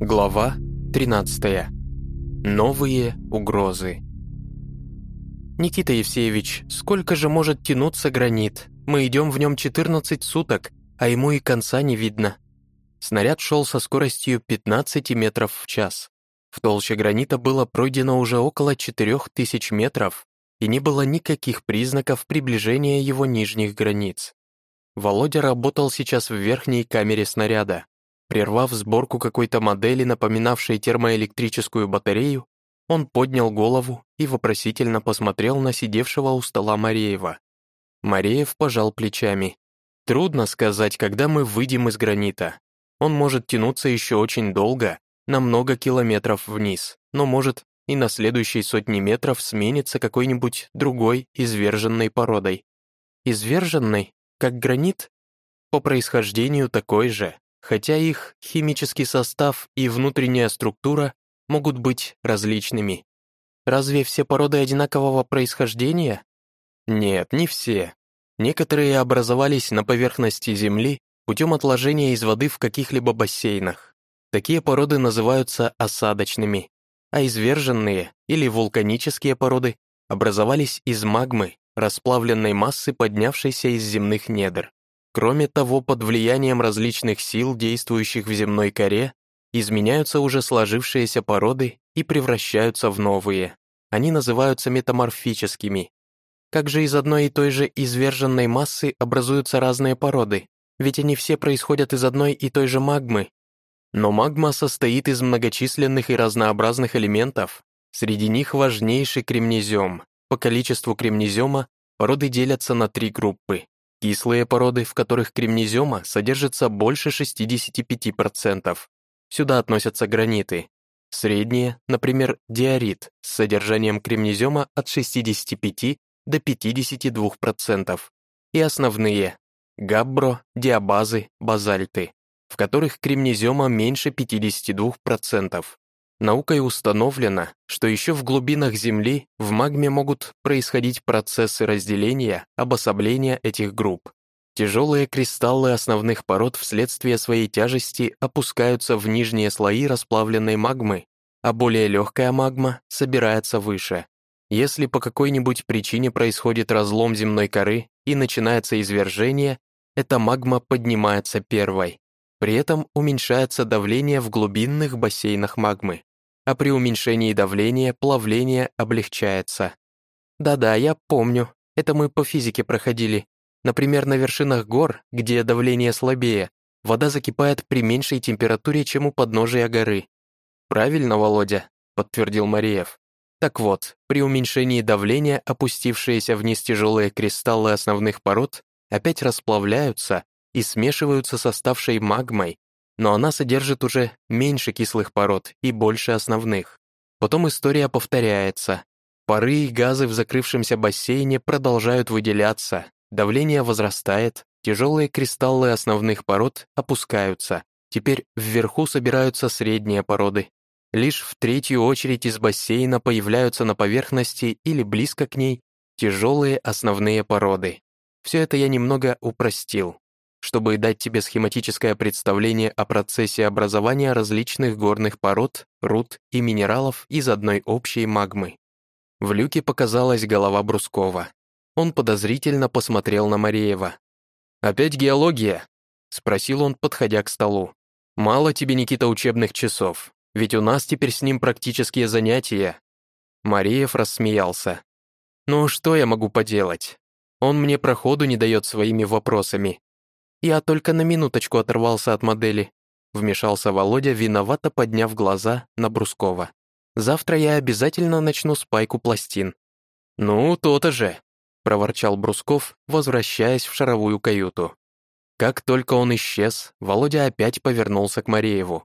Глава 13. Новые угрозы. Никита Евсеевич, сколько же может тянуться гранит? Мы идем в нем 14 суток, а ему и конца не видно. Снаряд шел со скоростью 15 метров в час. В толще гранита было пройдено уже около 4000 метров, и не было никаких признаков приближения его нижних границ. Володя работал сейчас в верхней камере снаряда. Прервав сборку какой-то модели, напоминавшей термоэлектрическую батарею, он поднял голову и вопросительно посмотрел на сидевшего у стола Мареева. Мареев пожал плечами. «Трудно сказать, когда мы выйдем из гранита. Он может тянуться еще очень долго, на много километров вниз, но может и на следующей сотни метров сменится какой-нибудь другой изверженной породой. Изверженной, как гранит? По происхождению такой же, хотя их химический состав и внутренняя структура могут быть различными. Разве все породы одинакового происхождения? Нет, не все. Некоторые образовались на поверхности Земли путем отложения из воды в каких-либо бассейнах. Такие породы называются осадочными, а изверженные или вулканические породы образовались из магмы, расплавленной массы, поднявшейся из земных недр. Кроме того, под влиянием различных сил, действующих в земной коре, изменяются уже сложившиеся породы и превращаются в новые. Они называются метаморфическими. Как же из одной и той же изверженной массы образуются разные породы? Ведь они все происходят из одной и той же магмы. Но магма состоит из многочисленных и разнообразных элементов. Среди них важнейший кремнезем. По количеству кремнезема породы делятся на три группы. Кислые породы, в которых кремнезема содержится больше 65%. Сюда относятся граниты. Средние, например, диорит с содержанием кремнезема от 65 до 52%. И основные – габбро, диабазы, базальты, в которых кремнезема меньше 52%. Наукой установлено, что еще в глубинах Земли в магме могут происходить процессы разделения, обособления этих групп. Тяжелые кристаллы основных пород вследствие своей тяжести опускаются в нижние слои расплавленной магмы, а более легкая магма собирается выше. Если по какой-нибудь причине происходит разлом земной коры и начинается извержение, эта магма поднимается первой. При этом уменьшается давление в глубинных бассейнах магмы а при уменьшении давления плавление облегчается. Да-да, я помню, это мы по физике проходили. Например, на вершинах гор, где давление слабее, вода закипает при меньшей температуре, чем у подножия горы. «Правильно, Володя», — подтвердил Мариев. Так вот, при уменьшении давления опустившиеся вниз тяжелые кристаллы основных пород опять расплавляются и смешиваются с оставшей магмой, но она содержит уже меньше кислых пород и больше основных. Потом история повторяется. Пары и газы в закрывшемся бассейне продолжают выделяться, давление возрастает, тяжелые кристаллы основных пород опускаются. Теперь вверху собираются средние породы. Лишь в третью очередь из бассейна появляются на поверхности или близко к ней тяжелые основные породы. Все это я немного упростил чтобы дать тебе схематическое представление о процессе образования различных горных пород, руд и минералов из одной общей магмы. В люке показалась голова Брускова. Он подозрительно посмотрел на Мареева. «Опять геология?» — спросил он, подходя к столу. «Мало тебе, Никита, учебных часов, ведь у нас теперь с ним практические занятия». Мареев рассмеялся. «Ну, что я могу поделать? Он мне проходу не дает своими вопросами, «Я только на минуточку оторвался от модели», вмешался Володя, виновато подняв глаза на Брускова. «Завтра я обязательно начну спайку пластин». «Ну, то-то же», — проворчал Брусков, возвращаясь в шаровую каюту. Как только он исчез, Володя опять повернулся к Марееву.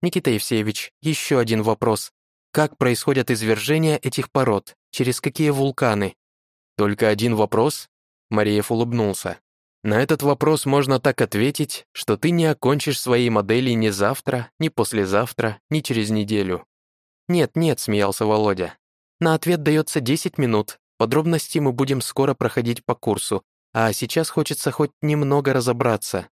«Никита Евсеевич, еще один вопрос. Как происходят извержения этих пород? Через какие вулканы?» «Только один вопрос?» Мареев улыбнулся. На этот вопрос можно так ответить, что ты не окончишь своей модели ни завтра, ни послезавтра, ни через неделю. «Нет, нет», — смеялся Володя. «На ответ дается 10 минут. Подробности мы будем скоро проходить по курсу, а сейчас хочется хоть немного разобраться».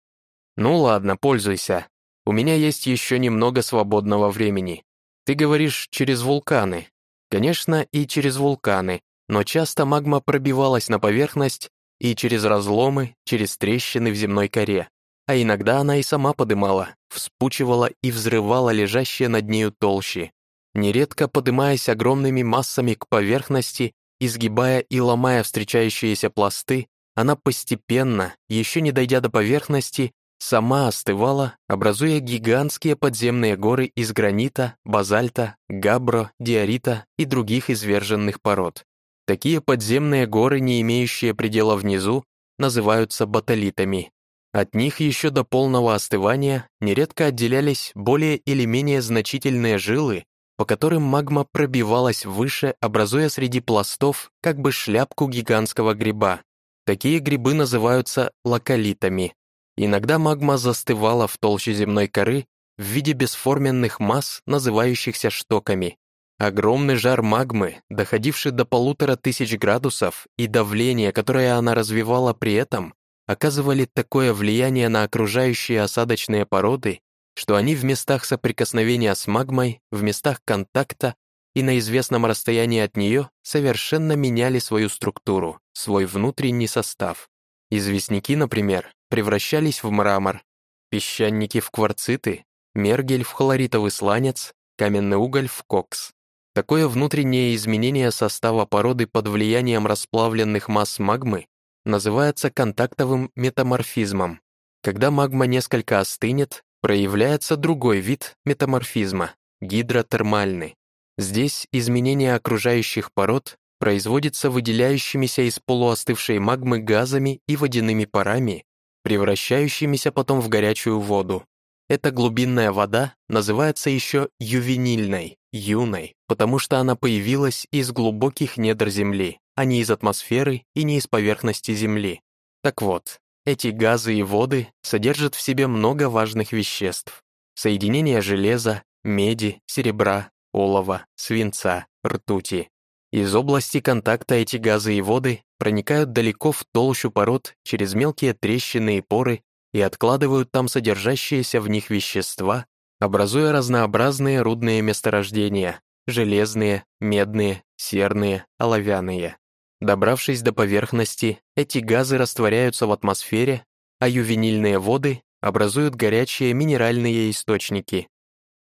«Ну ладно, пользуйся». У меня есть еще немного свободного времени. Ты говоришь, через вулканы. Конечно, и через вулканы, но часто магма пробивалась на поверхность и через разломы, через трещины в земной коре. А иногда она и сама подымала, вспучивала и взрывала лежащие над нею толщи, нередко подымаясь огромными массами к поверхности, изгибая и ломая встречающиеся пласты, она постепенно, еще не дойдя до поверхности, сама остывала, образуя гигантские подземные горы из гранита, базальта, габро, диорита и других изверженных пород. Такие подземные горы, не имеющие предела внизу, называются батолитами. От них еще до полного остывания нередко отделялись более или менее значительные жилы, по которым магма пробивалась выше, образуя среди пластов как бы шляпку гигантского гриба. Такие грибы называются локалитами. Иногда магма застывала в толще земной коры в виде бесформенных масс, называющихся штоками. Огромный жар магмы, доходивший до полутора тысяч градусов, и давление, которое она развивала при этом, оказывали такое влияние на окружающие осадочные породы, что они в местах соприкосновения с магмой, в местах контакта и на известном расстоянии от нее совершенно меняли свою структуру, свой внутренний состав. Известняки, например, превращались в мрамор, песчаники в кварциты, мергель в хлоритовый сланец, каменный уголь в кокс. Такое внутреннее изменение состава породы под влиянием расплавленных масс магмы называется контактовым метаморфизмом. Когда магма несколько остынет, проявляется другой вид метаморфизма – гидротермальный. Здесь изменение окружающих пород производится выделяющимися из полуостывшей магмы газами и водяными парами, превращающимися потом в горячую воду. Эта глубинная вода называется еще ювенильной, юной, потому что она появилась из глубоких недр Земли, а не из атмосферы и не из поверхности Земли. Так вот, эти газы и воды содержат в себе много важных веществ. Соединения железа, меди, серебра, олова, свинца, ртути. Из области контакта эти газы и воды проникают далеко в толщу пород через мелкие трещины и поры и откладывают там содержащиеся в них вещества, образуя разнообразные рудные месторождения – железные, медные, серные, оловянные. Добравшись до поверхности, эти газы растворяются в атмосфере, а ювенильные воды образуют горячие минеральные источники.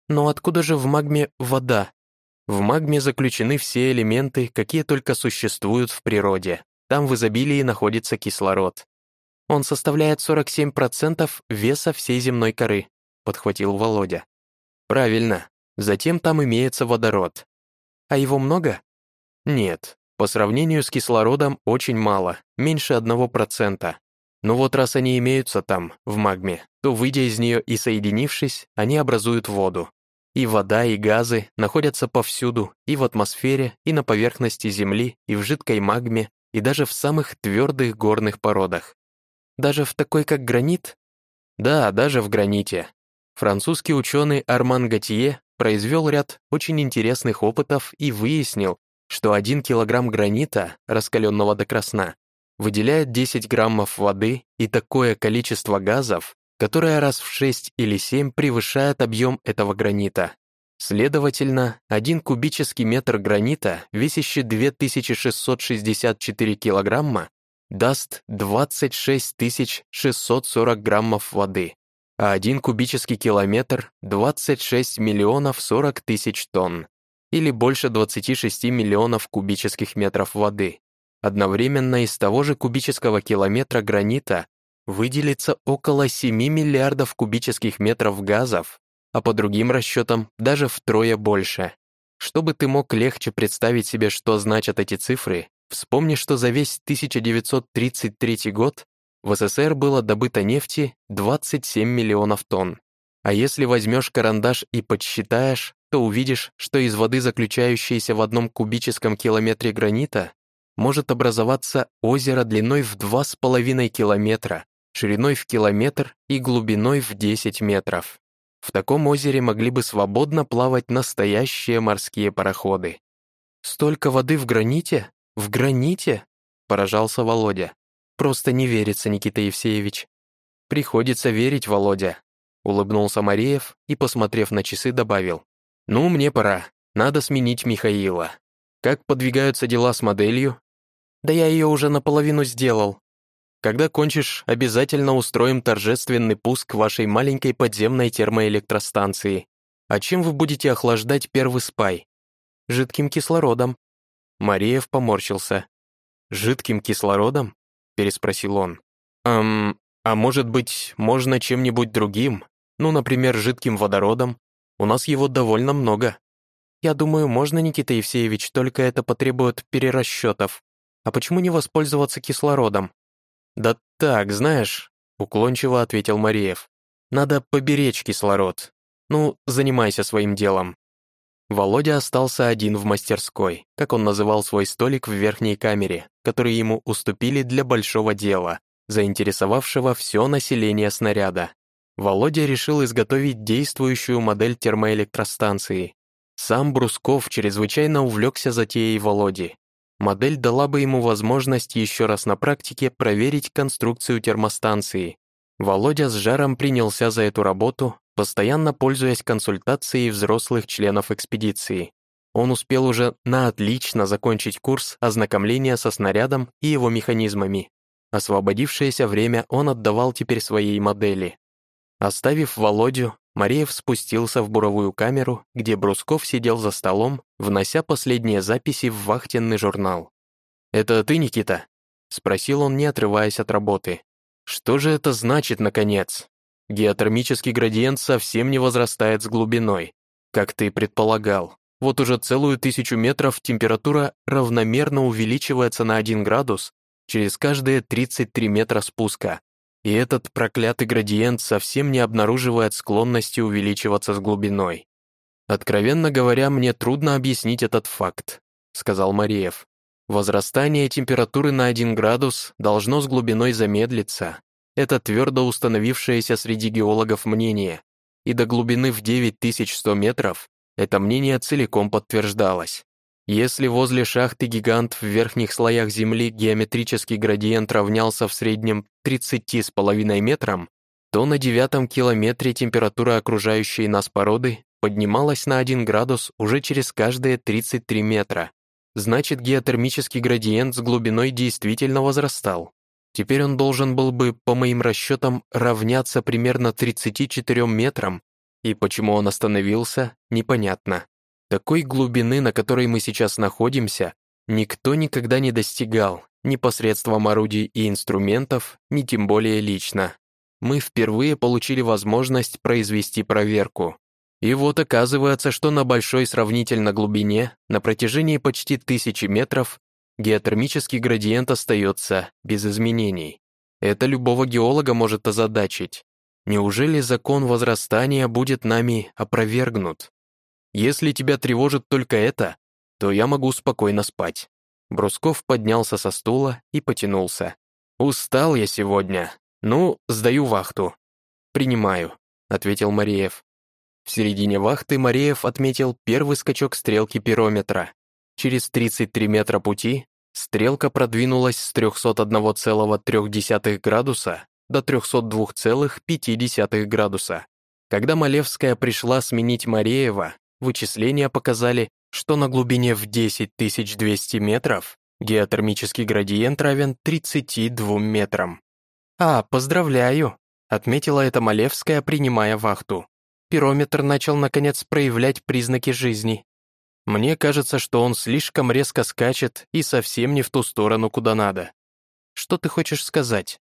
Но откуда же в магме вода? В магме заключены все элементы, какие только существуют в природе. Там в изобилии находится кислород. Он составляет 47% веса всей земной коры», — подхватил Володя. «Правильно. Затем там имеется водород. А его много? Нет. По сравнению с кислородом очень мало, меньше 1%. Но вот раз они имеются там, в магме, то, выйдя из нее и соединившись, они образуют воду. И вода, и газы находятся повсюду, и в атмосфере, и на поверхности Земли, и в жидкой магме, и даже в самых твердых горных породах. Даже в такой, как гранит? Да, даже в граните. Французский ученый Арман Готье произвел ряд очень интересных опытов и выяснил, что 1 килограмм гранита, раскаленного до красна, выделяет 10 граммов воды и такое количество газов, которое раз в 6 или 7 превышает объем этого гранита. Следовательно, 1 кубический метр гранита, весящий 2664 килограмма, даст 26 640 граммов воды, а один кубический километр — 26 миллионов 40 тысяч тонн, или больше 26 миллионов кубических метров воды. Одновременно из того же кубического километра гранита выделится около 7 миллиардов кубических метров газов, а по другим расчетам даже втрое больше. Чтобы ты мог легче представить себе, что значат эти цифры, Вспомни, что за весь 1933 год в СССР было добыто нефти 27 миллионов тонн. А если возьмешь карандаш и подсчитаешь, то увидишь, что из воды, заключающейся в одном кубическом километре гранита, может образоваться озеро длиной в 2,5 километра, шириной в километр и глубиной в 10 метров. В таком озере могли бы свободно плавать настоящие морские пароходы. Столько воды в граните? «В граните?» — поражался Володя. «Просто не верится, Никита Евсеевич». «Приходится верить, Володя. улыбнулся Мареев и, посмотрев на часы, добавил. «Ну, мне пора. Надо сменить Михаила. Как подвигаются дела с моделью?» «Да я ее уже наполовину сделал. Когда кончишь, обязательно устроим торжественный пуск вашей маленькой подземной термоэлектростанции. А чем вы будете охлаждать первый спай?» «Жидким кислородом». Мареев поморщился. «Жидким кислородом?» — переспросил он. «Эм, а может быть, можно чем-нибудь другим? Ну, например, жидким водородом? У нас его довольно много». «Я думаю, можно, Никита Евсеевич, только это потребует перерасчетов. А почему не воспользоваться кислородом?» «Да так, знаешь», — уклончиво ответил Мариев. «Надо поберечь кислород. Ну, занимайся своим делом. Володя остался один в мастерской, как он называл свой столик в верхней камере, который ему уступили для большого дела, заинтересовавшего все население снаряда. Володя решил изготовить действующую модель термоэлектростанции. Сам Брусков чрезвычайно увлекся затеей Володи. Модель дала бы ему возможность еще раз на практике проверить конструкцию термостанции. Володя с жаром принялся за эту работу, постоянно пользуясь консультацией взрослых членов экспедиции. Он успел уже на отлично закончить курс ознакомления со снарядом и его механизмами. Освободившееся время он отдавал теперь своей модели. Оставив Володю, Мареев спустился в буровую камеру, где Брусков сидел за столом, внося последние записи в вахтенный журнал. «Это ты, Никита?» — спросил он, не отрываясь от работы. «Что же это значит, наконец?» Геотермический градиент совсем не возрастает с глубиной, как ты предполагал. Вот уже целую тысячу метров температура равномерно увеличивается на 1 градус через каждые 33 метра спуска. И этот проклятый градиент совсем не обнаруживает склонности увеличиваться с глубиной. «Откровенно говоря, мне трудно объяснить этот факт», — сказал Мариев. «Возрастание температуры на 1 градус должно с глубиной замедлиться, это твердо установившееся среди геологов мнение, и до глубины в 9100 метров это мнение целиком подтверждалось. Если возле шахты гигант в верхних слоях Земли геометрический градиент равнялся в среднем 30,5 метрам, то на девятом километре температура окружающей нас породы поднималась на 1 градус уже через каждые 33 метра. Значит, геотермический градиент с глубиной действительно возрастал. Теперь он должен был бы, по моим расчетам, равняться примерно 34 метрам, и почему он остановился, непонятно. Такой глубины, на которой мы сейчас находимся, никто никогда не достигал, ни посредством орудий и инструментов, ни тем более лично. Мы впервые получили возможность произвести проверку. И вот оказывается, что на большой сравнительно глубине, на протяжении почти тысячи метров, геотермический градиент остается без изменений. Это любого геолога может озадачить. Неужели закон возрастания будет нами опровергнут? Если тебя тревожит только это, то я могу спокойно спать. Брусков поднялся со стула и потянулся. «Устал я сегодня. Ну, сдаю вахту». «Принимаю», — ответил Мареев. В середине вахты Мареев отметил первый скачок стрелки пирометра. Через 33 метра пути стрелка продвинулась с 301,3 градуса до 302,5 градуса. Когда Малевская пришла сменить Мареева, вычисления показали, что на глубине в 10200 метров геотермический градиент равен 32 метрам. «А, поздравляю», — отметила это Малевская, принимая вахту. Пирометр начал, наконец, проявлять признаки жизни. Мне кажется, что он слишком резко скачет и совсем не в ту сторону, куда надо. Что ты хочешь сказать?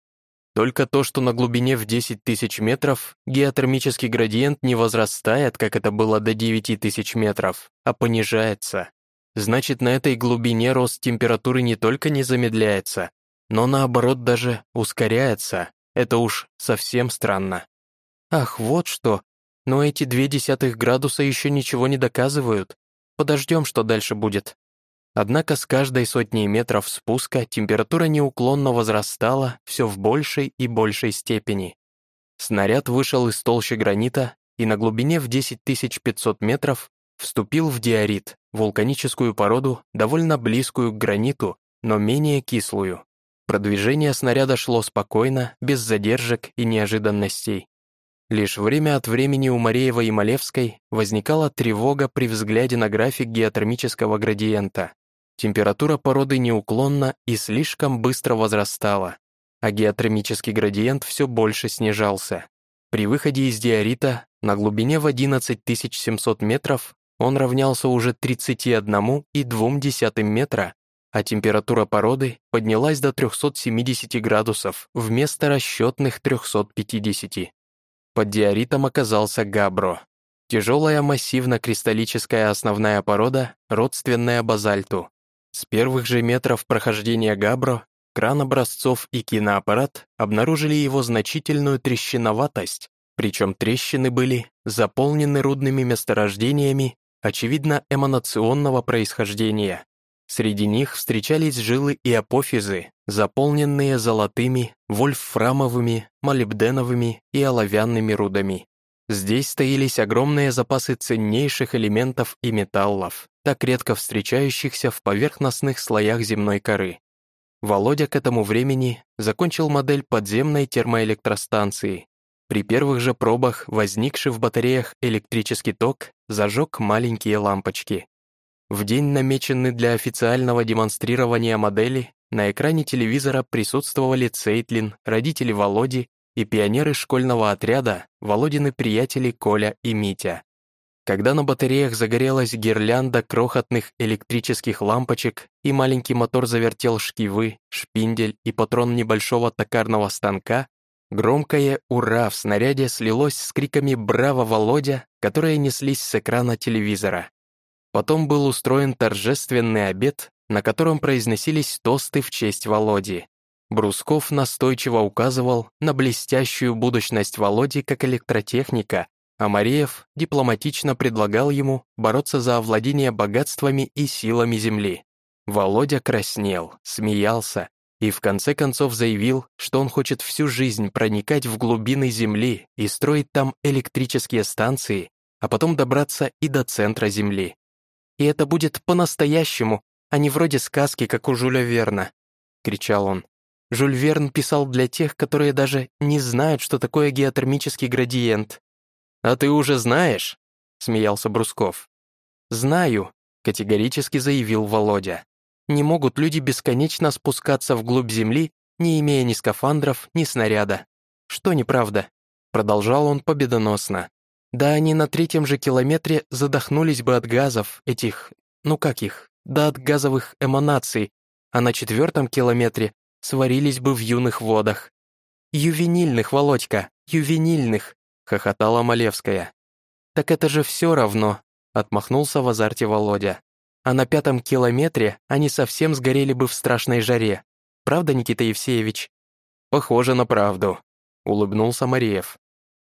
Только то, что на глубине в 10 тысяч метров геотермический градиент не возрастает, как это было до 9 тысяч метров, а понижается. Значит, на этой глубине рост температуры не только не замедляется, но наоборот даже ускоряется. Это уж совсем странно. Ах, вот что. Но эти две десятых градуса еще ничего не доказывают. Подождем, что дальше будет. Однако с каждой сотней метров спуска температура неуклонно возрастала все в большей и большей степени. Снаряд вышел из толщи гранита и на глубине в 10500 метров вступил в диорит, вулканическую породу, довольно близкую к граниту, но менее кислую. Продвижение снаряда шло спокойно, без задержек и неожиданностей. Лишь время от времени у Мареева и Малевской возникала тревога при взгляде на график геотермического градиента. Температура породы неуклонно и слишком быстро возрастала, а геотермический градиент все больше снижался. При выходе из диорита на глубине в 11 700 метров он равнялся уже 31,2 метра, а температура породы поднялась до 370 градусов вместо расчетных 350. Под диоритом оказался габро. Тяжелая массивно-кристаллическая основная порода, родственная базальту. С первых же метров прохождения габро кран образцов и киноаппарат обнаружили его значительную трещиноватость, причем трещины были заполнены рудными месторождениями, очевидно, эманационного происхождения. Среди них встречались жилы и апофизы, заполненные золотыми, вольфрамовыми, молибденовыми и оловянными рудами. Здесь стоялись огромные запасы ценнейших элементов и металлов, так редко встречающихся в поверхностных слоях земной коры. Володя к этому времени закончил модель подземной термоэлектростанции. При первых же пробах, возникший в батареях электрический ток, зажег маленькие лампочки. В день, намеченный для официального демонстрирования модели, на экране телевизора присутствовали Цейтлин, родители Володи и пионеры школьного отряда, Володины приятели Коля и Митя. Когда на батареях загорелась гирлянда крохотных электрических лампочек и маленький мотор завертел шкивы, шпиндель и патрон небольшого токарного станка, громкое «Ура!» в снаряде слилось с криками «Браво, Володя!», которые неслись с экрана телевизора. Потом был устроен торжественный обед, на котором произносились тосты в честь Володи. Брусков настойчиво указывал на блестящую будущность Володи как электротехника, а Мареев дипломатично предлагал ему бороться за овладение богатствами и силами Земли. Володя краснел, смеялся и в конце концов заявил, что он хочет всю жизнь проникать в глубины Земли и строить там электрические станции, а потом добраться и до центра Земли. И это будет по-настоящему, а не вроде сказки, как у Жюля Верна», — кричал он. Жюль Верн писал для тех, которые даже не знают, что такое геотермический градиент. «А ты уже знаешь?» — смеялся Брусков. «Знаю», — категорически заявил Володя. «Не могут люди бесконечно спускаться вглубь Земли, не имея ни скафандров, ни снаряда. Что неправда?» Продолжал он победоносно. Да они на третьем же километре задохнулись бы от газов, этих, ну как их, да от газовых эманаций, а на четвертом километре сварились бы в юных водах. «Ювенильных, Володька, ювенильных!» — хохотала Малевская. «Так это же все равно», — отмахнулся в азарте Володя. «А на пятом километре они совсем сгорели бы в страшной жаре. Правда, Никита Евсеевич?» «Похоже на правду», — улыбнулся Мариев.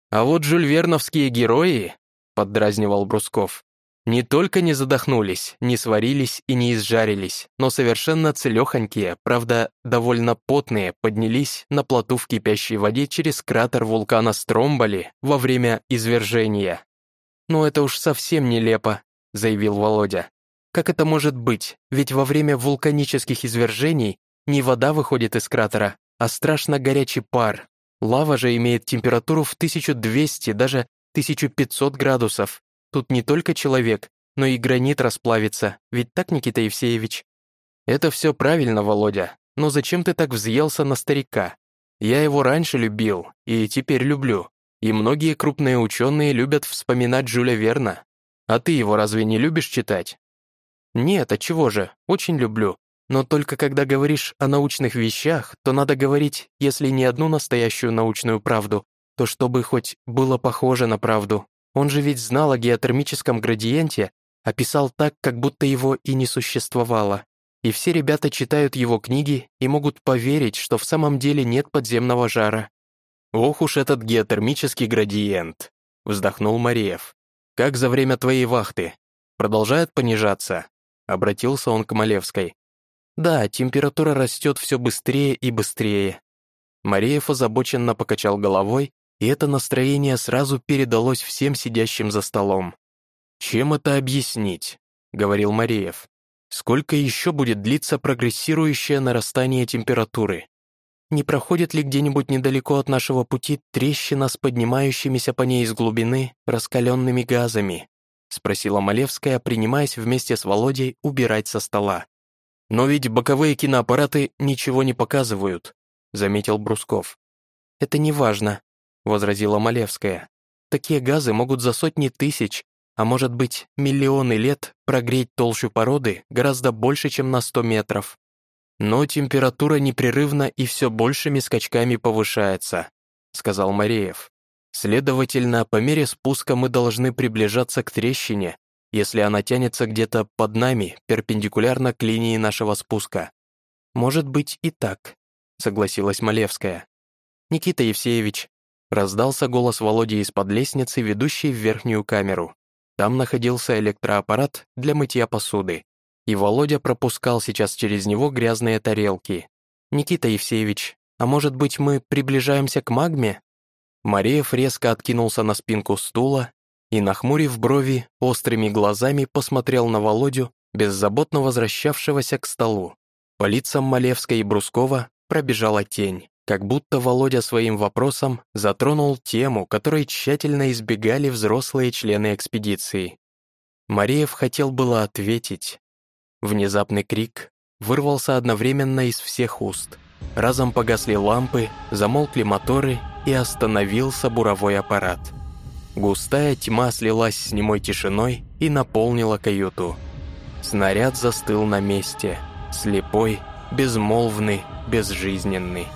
А вот жюльверновские герои, поддразнивал Брусков, не только не задохнулись, не сварились и не изжарились, но совершенно целехонькие, правда, довольно потные, поднялись на плоту в кипящей воде через кратер вулкана Стромболи во время извержения. «Ну это уж совсем нелепо», — заявил Володя. «Как это может быть? Ведь во время вулканических извержений не вода выходит из кратера, а страшно горячий пар, Лава же имеет температуру в 1200, даже 1500 градусов. Тут не только человек, но и гранит расплавится, ведь так, Никита Евсеевич? Это все правильно, Володя, но зачем ты так взъелся на старика? Я его раньше любил, и теперь люблю. И многие крупные ученые любят вспоминать Жюля Верна. А ты его разве не любишь читать? Нет, а чего же, очень люблю. Но только когда говоришь о научных вещах, то надо говорить, если не одну настоящую научную правду, то чтобы хоть было похоже на правду. Он же ведь знал о геотермическом градиенте, описал так, как будто его и не существовало. И все ребята читают его книги и могут поверить, что в самом деле нет подземного жара. «Ох уж этот геотермический градиент», — вздохнул Мариев. «Как за время твоей вахты? Продолжает понижаться?» Обратился он к Малевской. Да, температура растет все быстрее и быстрее. Мареев озабоченно покачал головой, и это настроение сразу передалось всем сидящим за столом. «Чем это объяснить?» — говорил Мареев. «Сколько еще будет длиться прогрессирующее нарастание температуры? не проходит ли где-нибудь недалеко от нашего пути трещина с поднимающимися по ней из глубины раскаленными газами?» — спросила Малевская, принимаясь вместе с Володей убирать со стола. «Но ведь боковые киноаппараты ничего не показывают», — заметил Брусков. «Это не важно», — возразила Малевская. «Такие газы могут за сотни тысяч, а может быть, миллионы лет прогреть толщу породы гораздо больше, чем на 100 метров. Но температура непрерывно и все большими скачками повышается», — сказал Мареев. «Следовательно, по мере спуска мы должны приближаться к трещине, если она тянется где-то под нами, перпендикулярно к линии нашего спуска. Может быть и так, согласилась Малевская. Никита Евсеевич, раздался голос Володи из-под лестницы, ведущей в верхнюю камеру. Там находился электроаппарат для мытья посуды, и Володя пропускал сейчас через него грязные тарелки. «Никита Евсеевич, а может быть, мы приближаемся к магме?» Мареев резко откинулся на спинку стула и, нахмурив брови, острыми глазами посмотрел на Володю, беззаботно возвращавшегося к столу. По лицам Малевской и Брускова пробежала тень, как будто Володя своим вопросом затронул тему, которой тщательно избегали взрослые члены экспедиции. Мареев хотел было ответить. Внезапный крик вырвался одновременно из всех уст. Разом погасли лампы, замолкли моторы и остановился буровой аппарат. Густая тьма слилась с немой тишиной и наполнила каюту. Снаряд застыл на месте, слепой, безмолвный, безжизненный.